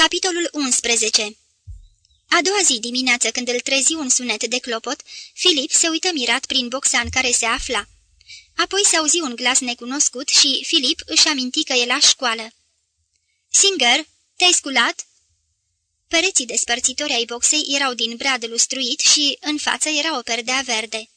Capitolul 11 A doua zi dimineață, când îl trezi un sunet de clopot, Filip se uită mirat prin boxa în care se afla. Apoi se auzi un glas necunoscut și Filip își aminti că e la școală. Singer, te-ai sculat?" Pereții despărțitori ai boxei erau din brad lustruit și în față era o perdea verde.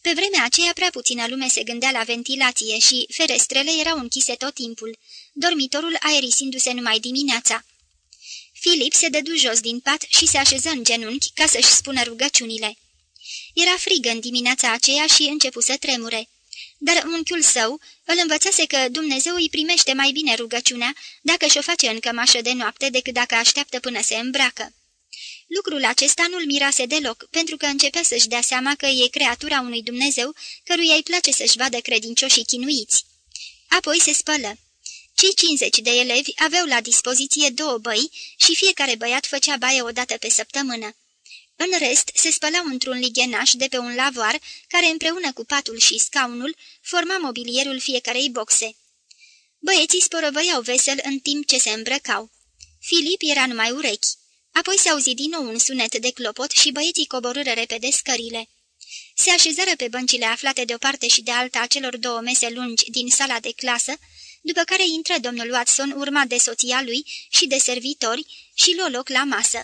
Pe vremea aceea prea puțină lume se gândea la ventilație și ferestrele erau închise tot timpul, dormitorul aerisindu-se numai dimineața. Filip se dădu jos din pat și se așeză în genunchi ca să-și spună rugăciunile. Era frig în dimineața aceea și începu să tremure. Dar unchiul său îl învățase că Dumnezeu îi primește mai bine rugăciunea dacă și-o face în cămașă de noapte decât dacă așteaptă până se îmbracă. Lucrul acesta nu-l mirase deloc, pentru că începea să-și dea seama că e creatura unui Dumnezeu căruia îi place să-și vadă credincioșii chinuiți. Apoi se spălă. Cei 50 de elevi aveau la dispoziție două băi și fiecare băiat făcea baie o dată pe săptămână. În rest, se spălau într-un lighenaș de pe un lavoar, care împreună cu patul și scaunul forma mobilierul fiecarei boxe. Băieții sporăvăiau vesel în timp ce se îmbrăcau. Filip era numai urechi. Apoi se auzi din nou un sunet de clopot și băieții coborâră repede scările. Se așezară pe băncile aflate de o parte și de alta a celor două mese lungi din sala de clasă, după care intră domnul Watson urmat de soția lui și de servitori și luă loc la masă.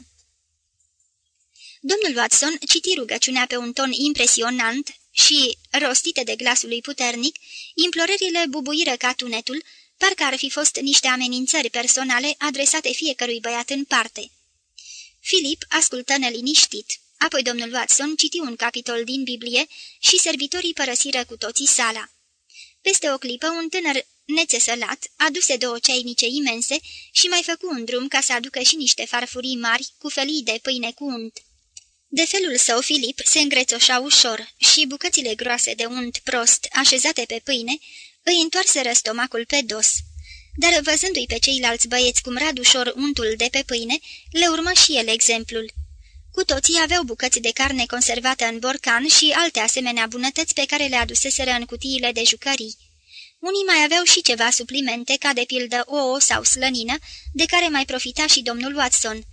Domnul Watson citi rugăciunea pe un ton impresionant și, rostite de glasul lui puternic, implorările bubuiră ca tunetul, parcă ar fi fost niște amenințări personale adresate fiecărui băiat în parte. Filip ascultă neliniștit. Apoi domnul Watson citi un capitol din Biblie și servitorii părăsiră cu toții sala. Peste o clipă, un tânăr nețesălat aduse două ceainice imense și mai făcu un drum ca să aducă și niște farfurii mari cu felii de pâine cu unt. De felul său, Filip se îngrețoșa ușor și bucățile groase de unt prost așezate pe pâine îi întoarseră stomacul pe dos. Dar văzându-i pe ceilalți băieți cum rad ușor untul de pe pâine, le urmă și el exemplul. Cu toții aveau bucăți de carne conservată în borcan și alte asemenea bunătăți pe care le aduseseră în cutiile de jucării. Unii mai aveau și ceva suplimente, ca de pildă ouă sau slănină, de care mai profita și domnul Watson.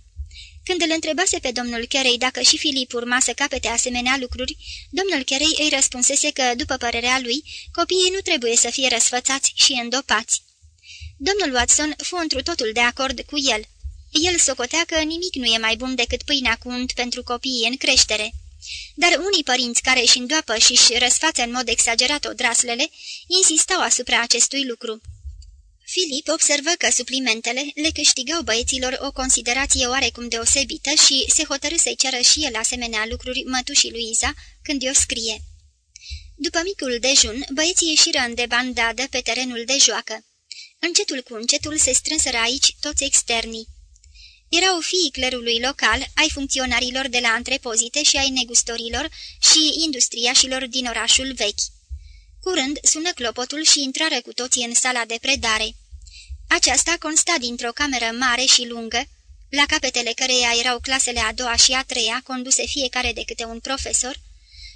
Când îl întrebase pe domnul Carey dacă și Filip urma să capete asemenea lucruri, domnul Carey îi răspunsese că, după părerea lui, copiii nu trebuie să fie răsfățați și îndopați. Domnul Watson fu întru totul de acord cu el. El socotea că nimic nu e mai bun decât pâinea cu unt pentru copiii în creștere. Dar unii părinți care își îndoapă și își răsfață în mod exagerat odraslele, insistau asupra acestui lucru. Filip observă că suplimentele le câștigau băieților o considerație oarecum deosebită și se hotărâ să-i ceară și el asemenea lucruri mătușii Luiza când i-o scrie. După micul dejun, băieții ieșiră în debandadă pe terenul de joacă. Încetul cu încetul se strânseră aici toți externii. Erau fiii clerului local, ai funcționarilor de la antrepozite și ai negustorilor și industriașilor din orașul vechi. Curând sună clopotul și intrară cu toții în sala de predare. Aceasta consta dintr-o cameră mare și lungă, la capetele căreia erau clasele a doua și a treia, conduse fiecare de câte un profesor,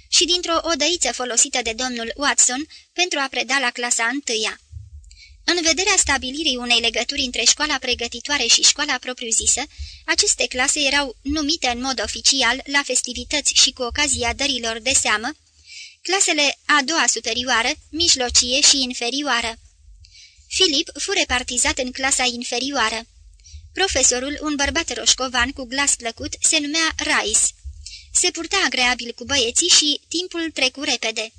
și dintr-o odăiță folosită de domnul Watson pentru a preda la clasa întâia. În vederea stabilirii unei legături între școala pregătitoare și școala propriu-zisă, aceste clase erau numite în mod oficial la festivități și cu ocazia dărilor de seamă, clasele a doua superioară, mijlocie și inferioară. Filip fu repartizat în clasa inferioară. Profesorul, un bărbat roșcovan cu glas plăcut, se numea Rice. Se purta agreabil cu băieții și timpul trecu repede.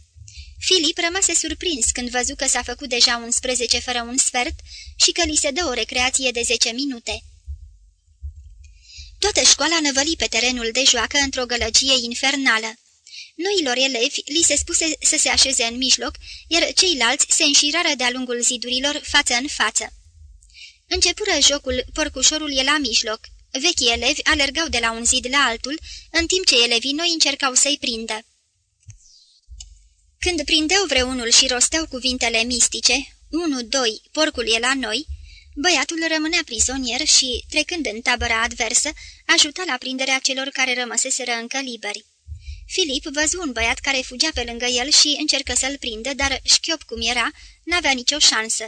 Filip rămase surprins când văzu că s-a făcut deja 11 fără un sfert și că li se dă o recreație de 10 minute. Toată școala năvăli pe terenul de joacă într-o gălăgie infernală. Noilor elevi li se spuse să se așeze în mijloc, iar ceilalți se înșirară de-a lungul zidurilor față în față. Începură jocul, porcușorul e la mijloc. Vechii elevi alergau de la un zid la altul, în timp ce elevii noi încercau să-i prindă. Când prindeau vreunul și rosteau cuvintele mistice, unu, doi, porcul e la noi, băiatul rămânea prizonier și, trecând în tabăra adversă, ajuta la prinderea celor care rămăseseră încă liberi. Filip văzu un băiat care fugea pe lângă el și încercă să-l prindă, dar șchiop cum era, n-avea nicio șansă.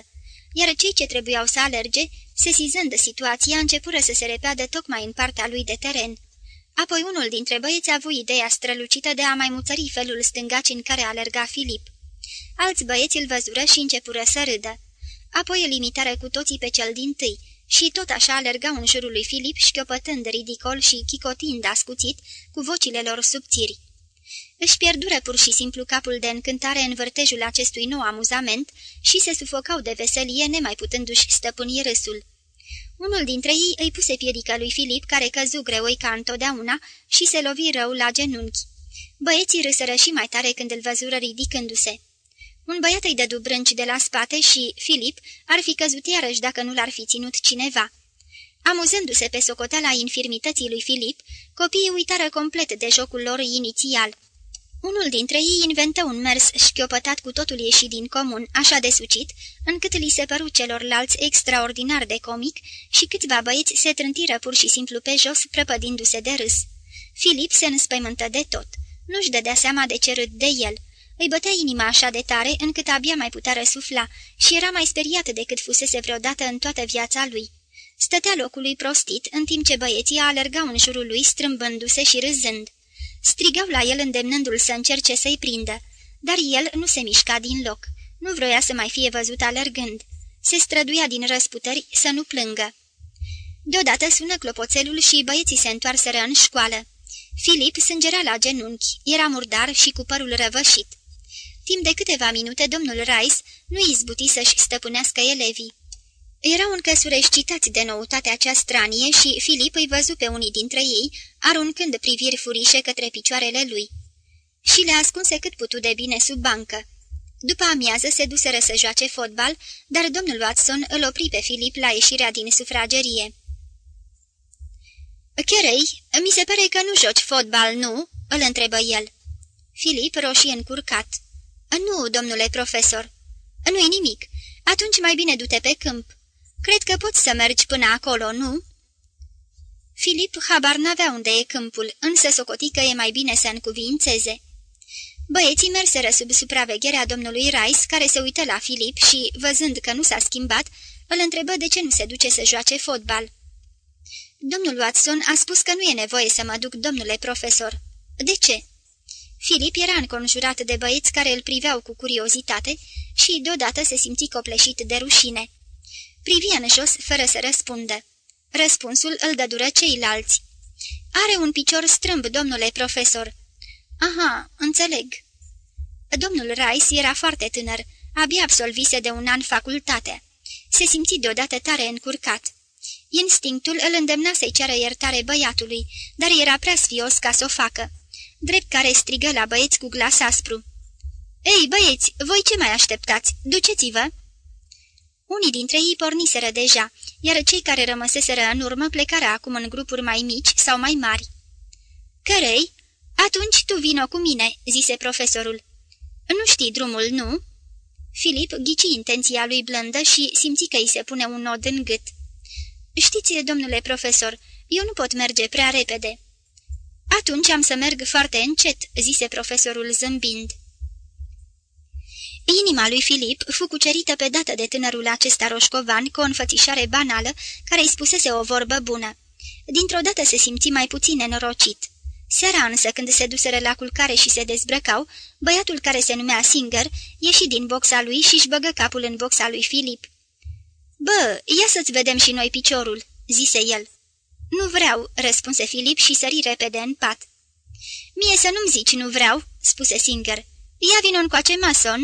iar cei ce trebuiau să alerge, sesizând situația, începură să se repeadă tocmai în partea lui de teren. Apoi unul dintre băieți a avut ideea strălucită de a mai muțări felul stângaci în care alerga Filip. Alți băieți îl văzură și începură să râdă. Apoi îl imitară cu toții pe cel din tâi și tot așa alergau în jurul lui Filip, șchiopătând ridicol și chicotind ascuțit cu vocile lor subțiri. Își pierdură pur și simplu capul de încântare în vârtejul acestui nou amuzament și se sufocau de veselie, nemai putându-și stăpâni râsul. Unul dintre ei îi puse piedică lui Filip, care căzu greoi ca întotdeauna și se lovi rău la genunchi. Băieții râsără și mai tare când îl văzură ridicându-se. Un băiat îi dădu brânci de la spate și Filip ar fi căzut iarăși dacă nu l-ar fi ținut cineva. Amuzându-se pe socoteala infirmității lui Filip, copiii uitară complet de jocul lor inițial. Unul dintre ei inventă un mers șchiopătat cu totul ieșit din comun, așa de sucit, încât li se păru celorlalți extraordinar de comic și câțiva băieți se trântiră pur și simplu pe jos, prăpădindu-se de râs. Filip se înspăimântă de tot. Nu-și dădea seama de ce râd de el. Îi bătea inima așa de tare, încât abia mai putea răsufla și era mai speriat decât fusese vreodată în toată viața lui. Stătea locului prostit, în timp ce băieții alergau în jurul lui, strâmbându-se și râzând. Strigau la el îndemnându-l să încerce să-i prindă, dar el nu se mișca din loc. Nu vroia să mai fie văzut alergând. Se străduia din răsputări să nu plângă. Deodată sună clopoțelul și băieții se întoarseră în școală. Filip sângera la genunchi, era murdar și cu părul răvășit. Timp de câteva minute, domnul Rice nu izbuti să-și stăpânească elevii. Erau încă sureșcitați de noutatea cea stranie și Filip îi văzu pe unii dintre ei, aruncând priviri furișe către picioarele lui. Și le ascunse cât putu de bine sub bancă. După amiază se duseră să joace fotbal, dar domnul Watson îl opri pe Filip la ieșirea din sufragerie. Cherei, mi se pare că nu joci fotbal, nu?" îl întrebă el. Filip roșie încurcat. Nu, domnule profesor." Nu-i nimic. Atunci mai bine du-te pe câmp." Cred că poți să mergi până acolo, nu?" Filip habar n-avea unde e câmpul, însă socoti că e mai bine să încuvințeze. Băieții merseră sub supravegherea domnului Rice, care se uită la Filip și, văzând că nu s-a schimbat, îl întrebă de ce nu se duce să joace fotbal. Domnul Watson a spus că nu e nevoie să mă duc, domnule profesor. De ce?" Filip era înconjurat de băieți care îl priveau cu curiozitate și deodată se simți copleșit de rușine. Privi în jos fără să răspundă. Răspunsul îl dădură ceilalți. Are un picior strâmb, domnule profesor." Aha, înțeleg." Domnul Rice era foarte tânăr, abia absolvise de un an facultate. Se simți deodată tare încurcat. Instinctul îl îndemna să-i ceară iertare băiatului, dar era prea sfios ca să o facă. Drept care strigă la băieți cu glas aspru. Ei, băieți, voi ce mai așteptați? Duceți-vă!" Unii dintre ei porniseră deja, iar cei care rămăseseră în urmă plecară acum în grupuri mai mici sau mai mari. Cărei? Atunci tu vino cu mine," zise profesorul. Nu știi drumul, nu?" Filip ghici intenția lui blândă și simți că îi se pune un nod în gât. Știți, domnule profesor, eu nu pot merge prea repede." Atunci am să merg foarte încet," zise profesorul zâmbind. Inima lui Filip fu cucerită pe dată de tânărul acesta roșcovan cu o înfățișare banală care îi spusese o vorbă bună. Dintr-o dată se simți mai puțin nenorocit. Seara însă, când se duseră la culcare și se dezbrăcau, băiatul care se numea Singer ieși din boxa lui și își băgă capul în boxa lui Filip. Bă, ia să-ți vedem și noi piciorul," zise el. Nu vreau," răspunse Filip și sări repede în pat. Mie să nu-mi zici nu vreau," spuse Singer. Ia vino încoace, Mason."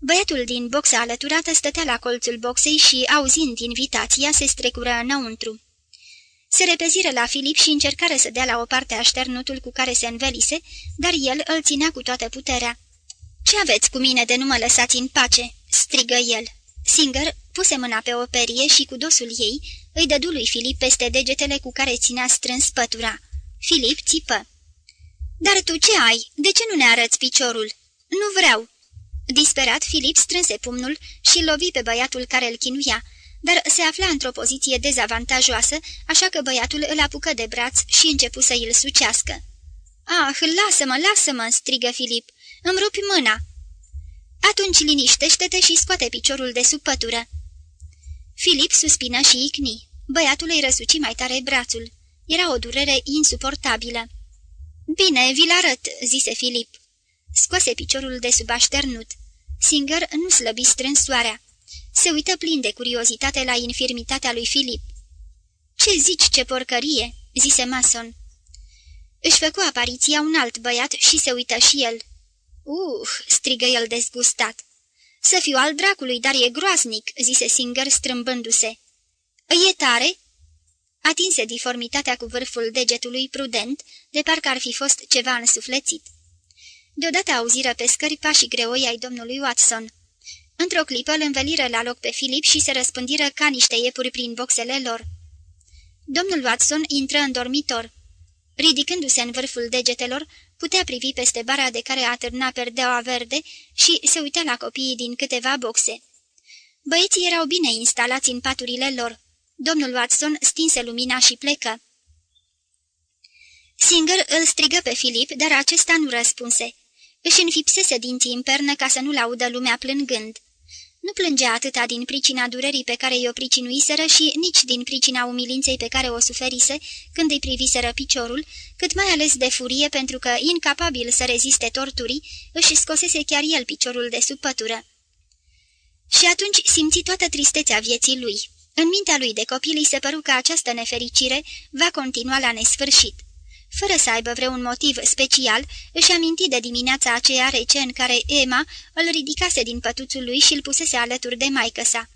Băiatul din boxa alăturată stătea la colțul boxei și, auzind invitația, se strecură înăuntru. Se repeziră la Filip și încercară să dea la o parte așternutul cu care se învelise, dar el îl ținea cu toată puterea. Ce aveți cu mine de nu mă lăsați în pace?" strigă el. Singer puse mâna pe o perie și cu dosul ei îi dădu lui Filip peste degetele cu care ținea strâns pătura. Filip țipă. Dar tu ce ai? De ce nu ne arăți piciorul?" Nu vreau." Disperat, Filip strânse pumnul și lovi pe băiatul care îl chinuia, dar se afla într-o poziție dezavantajoasă, așa că băiatul îl apucă de braț și începu să îl sucească. Ah, lasă-mă, lasă-mă!" strigă Filip. Îmi rupi mâna!" Atunci liniștește-te și scoate piciorul de sub pătură." Filip suspină și icni. Băiatul îi răsuci mai tare brațul. Era o durere insuportabilă. Bine, vi-l arăt," zise Filip. Scoase piciorul de sub așternut. Singer nu slăbi strânsoarea. Se uită plin de curiozitate la infirmitatea lui Filip. Ce zici, ce porcărie?" zise Mason. Își făcu apariția un alt băiat și se uită și el. Uh, strigă el dezgustat. Să fiu al dracului, dar e groaznic, zise Singer strâmbându-se. E tare?" Atinse diformitatea cu vârful degetului prudent, de parcă ar fi fost ceva însuflețit. Deodată auziră pe scări pașii greoi ai domnului Watson. Într-o clipă îl înveliră la loc pe Filip și se răspândiră ca niște iepuri prin boxele lor. Domnul Watson intră în dormitor. Ridicându-se în vârful degetelor, putea privi peste bara de care atârna perdeaua verde și se uita la copiii din câteva boxe. Băieții erau bine instalați în paturile lor. Domnul Watson stinse lumina și plecă. Singer îl strigă pe Filip, dar acesta nu răspunse. Își înfipsese dinții în pernă ca să nu-l audă lumea plângând. Nu plângea atâta din pricina durerii pe care i-o pricinuiseră și nici din pricina umilinței pe care o suferise când îi priviseră piciorul, cât mai ales de furie pentru că, incapabil să reziste torturii, își scosese chiar el piciorul de sub pătură. Și atunci simți toată tristețea vieții lui. În mintea lui de copil îi se păru că această nefericire va continua la nesfârșit. Fără să aibă vreun motiv special, își aminti de dimineața aceea rece în care Emma îl ridicase din pătuțul lui și îl pusese alături de maică sa.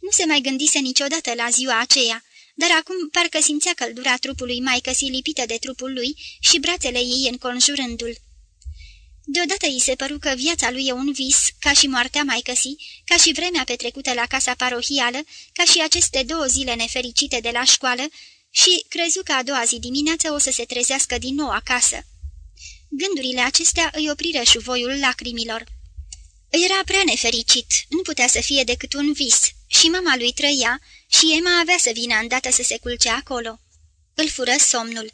Nu se mai gândise niciodată la ziua aceea, dar acum parcă simțea căldura trupului maicăsii lipită de trupul lui și brațele ei înconjurându-l. Deodată îi se păru că viața lui e un vis, ca și moartea maicăsii, ca și vremea petrecută la casa parohială, ca și aceste două zile nefericite de la școală, și crezu că a doua zi dimineață o să se trezească din nou acasă. Gândurile acestea îi opriră șuvoiul lacrimilor. Era prea nefericit, nu putea să fie decât un vis, și mama lui trăia și Emma avea să vină îndată să se culce acolo. Îl fură somnul.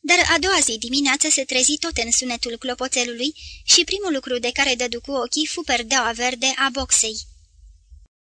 Dar a doua zi dimineață se trezi tot în sunetul clopoțelului și primul lucru de care dădu cu ochii fu perdeaua verde a boxei.